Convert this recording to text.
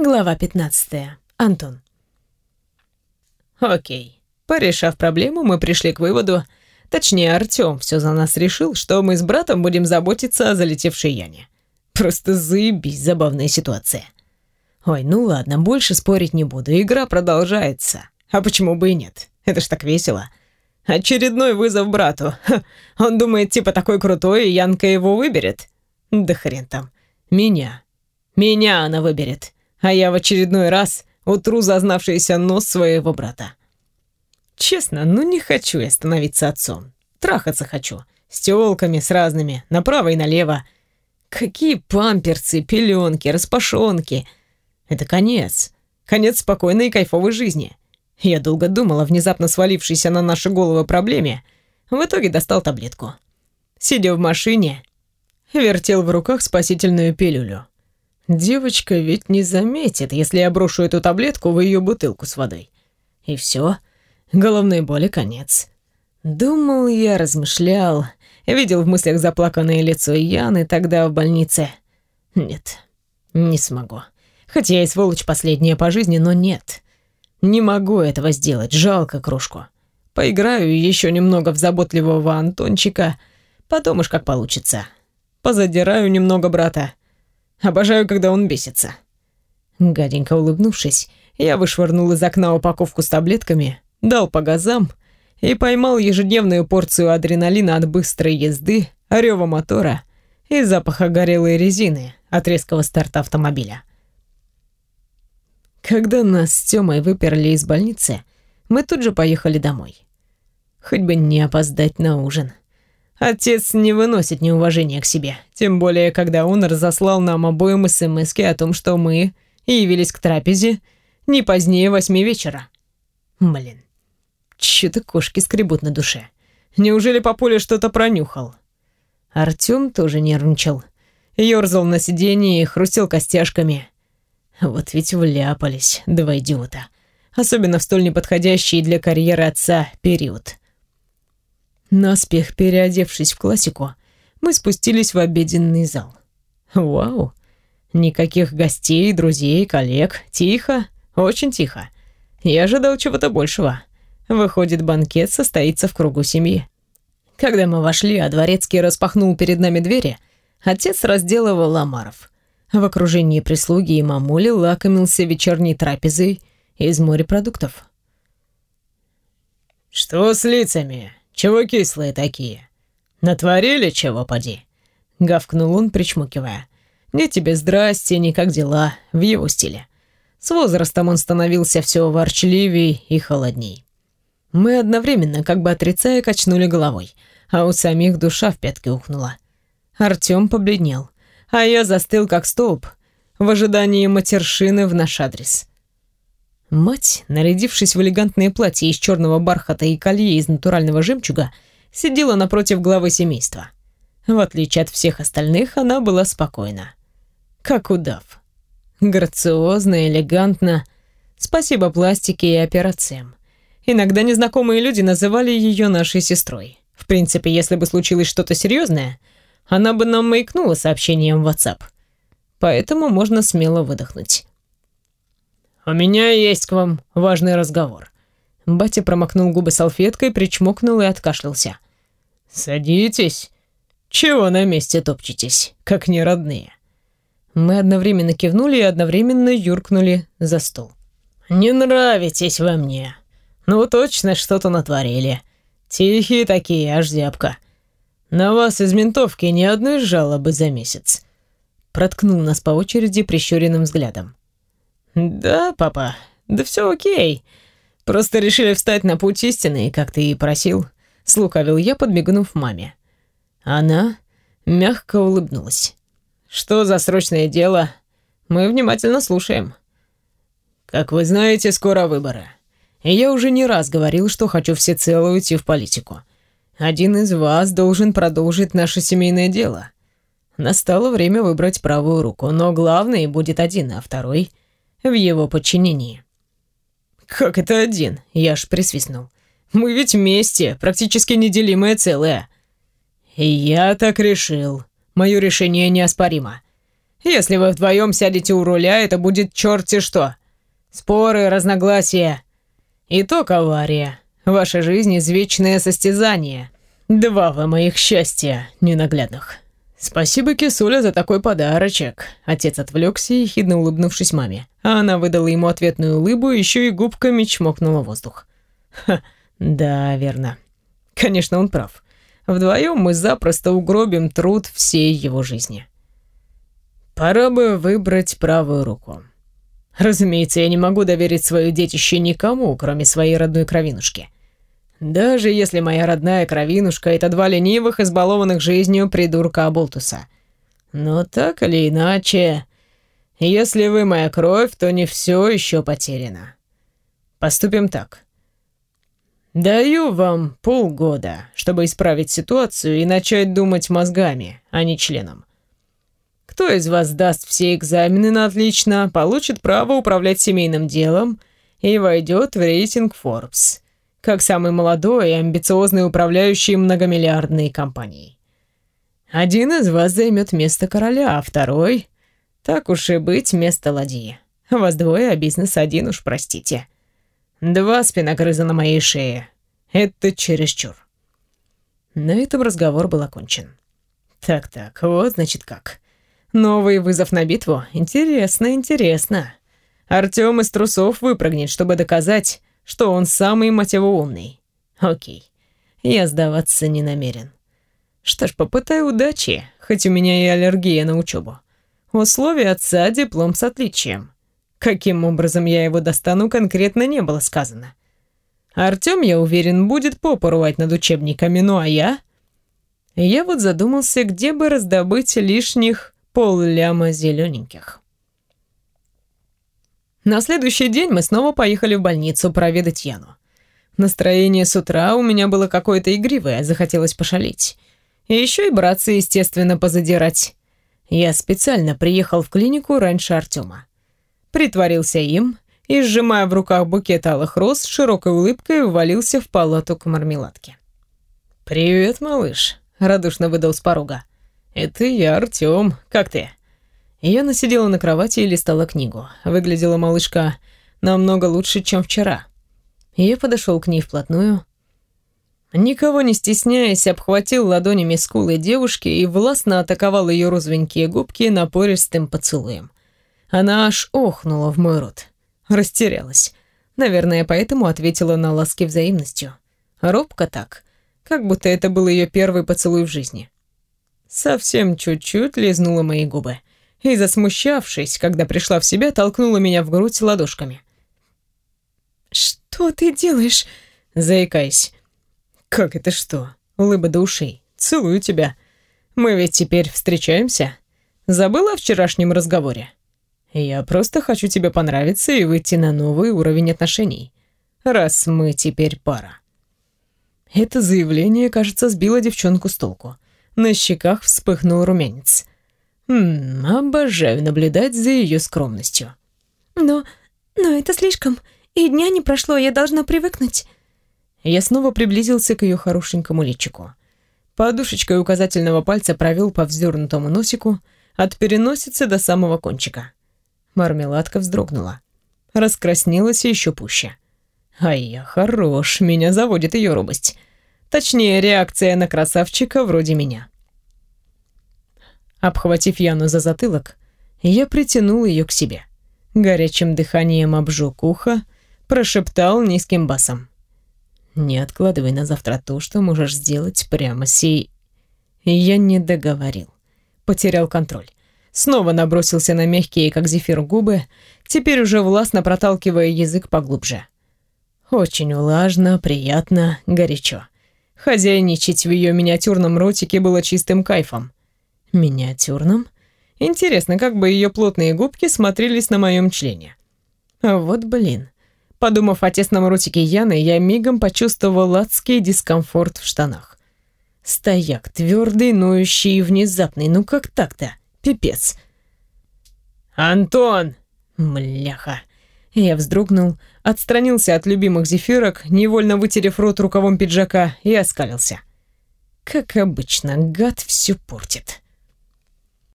Глава 15. Антон. Окей. Порешав проблему, мы пришли к выводу, точнее, Артём все за нас решил, что мы с братом будем заботиться о залетевшей Яне. Просто заебись, забавная ситуация. Ой, ну ладно, больше спорить не буду, игра продолжается. А почему бы и нет? Это ж так весело. Очередной вызов брату. Ха, он думает, типа такой крутой, и Янка его выберет. Да хрен там. Меня. Меня она выберет а я в очередной раз утру зазнавшийся нос своего брата. Честно, ну не хочу я становиться отцом. Трахаться хочу. С тёлками, с разными, направо и налево. Какие памперсы, пеленки, распашонки. Это конец. Конец спокойной и кайфовой жизни. Я долго думал о внезапно свалившейся на наши головы проблеме. В итоге достал таблетку. Сидя в машине, вертел в руках спасительную пилюлю. Девочка ведь не заметит, если я брошу эту таблетку в ее бутылку с водой. И все, головной боли конец. Думал я, размышлял, видел в мыслях заплаканное лицо Яны тогда в больнице. Нет, не смогу. Хотя я и сволочь последняя по жизни, но нет. Не могу этого сделать, жалко кружку. Поиграю еще немного в заботливого Антончика, потом уж как получится. Позадираю немного брата, Обожаю, когда он бесится». Гаденько улыбнувшись, я вышвырнул из окна упаковку с таблетками, дал по газам и поймал ежедневную порцию адреналина от быстрой езды, рева мотора и запаха горелой резины от резкого старта автомобиля. Когда нас с Тёмой выперли из больницы, мы тут же поехали домой. Хоть бы не опоздать на ужин. Отец не выносит неуважения к себе, тем более, когда он разослал нам обоим смски о том, что мы явились к трапезе не позднее восьми вечера. Блин, чё-то кошки скребут на душе. Неужели папуля что-то пронюхал? Артём тоже нервничал. Ёрзал на сиденье и хрустел костяшками. Вот ведь вляпались, два идиота. Особенно в столь неподходящий для карьеры отца период. Наспех переодевшись в классику, мы спустились в обеденный зал. Вау! Никаких гостей, друзей, коллег. Тихо, очень тихо. Я ожидал чего-то большего. Выходит, банкет состоится в кругу семьи. Когда мы вошли, а дворецкий распахнул перед нами двери, отец разделывал омаров. В окружении прислуги и мамули лакомился вечерней трапезой из морепродуктов. «Что с лицами?» Чего кислые такие? Натворили чего, поди?» Гавкнул он, причмокивая. «Ни тебе здрасте, ни как дела», в его стиле. С возрастом он становился все ворчливее и холодней. Мы одновременно, как бы отрицая, качнули головой, а у самих душа в пятки ухнула. Артём побледнел, а я застыл как столб в ожидании матершины в наш адрес. Мать, нарядившись в элегантное платье из черного бархата и колье из натурального жемчуга, сидела напротив главы семейства. В отличие от всех остальных, она была спокойна. Как удав. Грациозно, элегантно. Спасибо пластике и операциям. Иногда незнакомые люди называли ее нашей сестрой. В принципе, если бы случилось что-то серьезное, она бы нам маякнула сообщением в WhatsApp. Поэтому можно смело выдохнуть. «У меня есть к вам важный разговор». Батя промокнул губы салфеткой, причмокнул и откашлялся. «Садитесь. Чего на месте топчетесь, как не родные?» Мы одновременно кивнули и одновременно юркнули за стол. «Не нравитесь вы мне. Ну, точно что-то натворили. Тихие такие, аж зябко. На вас из ментовки ни одной жалобы за месяц». Проткнул нас по очереди прищуренным взглядом. «Да, папа, да все окей. Просто решили встать на путь истины, как ты и просил», — слукавил я, подмигнув маме. Она мягко улыбнулась. «Что за срочное дело? Мы внимательно слушаем». «Как вы знаете, скоро выборы. Я уже не раз говорил, что хочу всецело уйти в политику. Один из вас должен продолжить наше семейное дело. Настало время выбрать правую руку, но главный будет один, а второй — в его подчинении. «Как это один?» — я аж присвистнул. «Мы ведь вместе, практически неделимое целое». «Я так решил. Мое решение неоспоримо. Если вы вдвоем сядете у руля, это будет черти что. Споры, разногласия. Итог авария. Ваша жизнь извечное состязание. Два вы моих счастья ненаглядных. Спасибо, Кисуля, за такой подарочек. Отец отвлекся, ехидно улыбнувшись маме. А она выдала ему ответную улыбу, еще и губками чмокнула воздух. Ха, да, верно. Конечно, он прав. Вдвоем мы запросто угробим труд всей его жизни. Пора бы выбрать правую руку. Разумеется, я не могу доверить свое детище никому, кроме своей родной кровинушки. Даже если моя родная кровинушка — это два ленивых, избалованных жизнью придурка Аболтуса. Но так или иначе, если вы моя кровь, то не все еще потеряно. Поступим так. Даю вам полгода, чтобы исправить ситуацию и начать думать мозгами, а не членом. Кто из вас даст все экзамены на отлично, получит право управлять семейным делом и войдет в рейтинг Forbes, как самый молодой и амбициозный управляющий многомиллиардной компанией. Один из вас займет место короля, а второй, так уж и быть, место ладьи. Вас двое, а бизнес один уж, простите. Два спиногрыза на моей шее. Это чересчур. На этом разговор был окончен. Так-так, вот значит как. Новый вызов на битву? Интересно, интересно. Артём из трусов выпрыгнет, чтобы доказать, что он самый, мать его, умный. Окей, я сдаваться не намерен. Что ж, попытаю удачи, хоть у меня и аллергия на учебу. Условия отца — диплом с отличием. Каким образом я его достану, конкретно не было сказано. Артём, я уверен, будет попу над учебниками, ну а я... Я вот задумался, где бы раздобыть лишних полляма зелененьких. На следующий день мы снова поехали в больницу проведать Яну. Настроение с утра у меня было какое-то игривое, захотелось пошалить. И еще и браться, естественно, позадирать. Я специально приехал в клинику раньше Артема притворился им и, сжимая в руках букет алых роз, широкой улыбкой ввалился в палату к мармеладке. «Привет, малыш», — радушно выдал с порога. «Это я, Артём. Как ты?» Я насидела на кровати и листала книгу. Выглядела малышка намного лучше, чем вчера. Я подошел к ней вплотную. Никого не стесняясь, обхватил ладонями скулы девушки и властно атаковал ее розовенькие губки напористым поцелуем. Она аж охнула в мой рот. Растерялась. Наверное, поэтому ответила на ласки взаимностью. Робко так, как будто это был ее первый поцелуй в жизни. Совсем чуть-чуть лизнула мои губы. И, засмущавшись, когда пришла в себя, толкнула меня в грудь ладошками. «Что ты делаешь?» Заикаясь. «Как это что? Улыба до ушей. Целую тебя. Мы ведь теперь встречаемся. Забыла о вчерашнем разговоре?» Я просто хочу тебе понравиться и выйти на новый уровень отношений. Раз мы теперь пара. Это заявление, кажется, сбило девчонку с толку. На щеках вспыхнул румянец. Ммм, обожаю наблюдать за ее скромностью. Но... но это слишком. И дня не прошло, я должна привыкнуть. Я снова приблизился к ее хорошенькому личику. Подушечкой указательного пальца провел по вздернутому носику от переносицы до самого кончика. Мармеладка вздрогнула. Раскраснелась еще пуще. Ай, я хорош, меня заводит ее робость. Точнее, реакция на красавчика вроде меня. Обхватив Яну за затылок, я притянул ее к себе. Горячим дыханием обжег ухо, прошептал низким басом. «Не откладывай на завтра то, что можешь сделать прямо сей...» Я не договорил. Потерял контроль снова набросился на мягкие, как зефир, губы, теперь уже властно проталкивая язык поглубже. Очень влажно, приятно, горячо. Хозяйничать в ее миниатюрном ротике было чистым кайфом. Миниатюрном? Интересно, как бы ее плотные губки смотрелись на моем члене. А вот блин. Подумав о тесном ротике Яны, я мигом почувствовал адский дискомфорт в штанах. Стояк, твердый, ноющий и внезапный, ну как так-то? Пипец. «Антон!» Мляха. Я вздрогнул, отстранился от любимых зефирок, невольно вытерев рот рукавом пиджака и оскалился. Как обычно, гад все портит.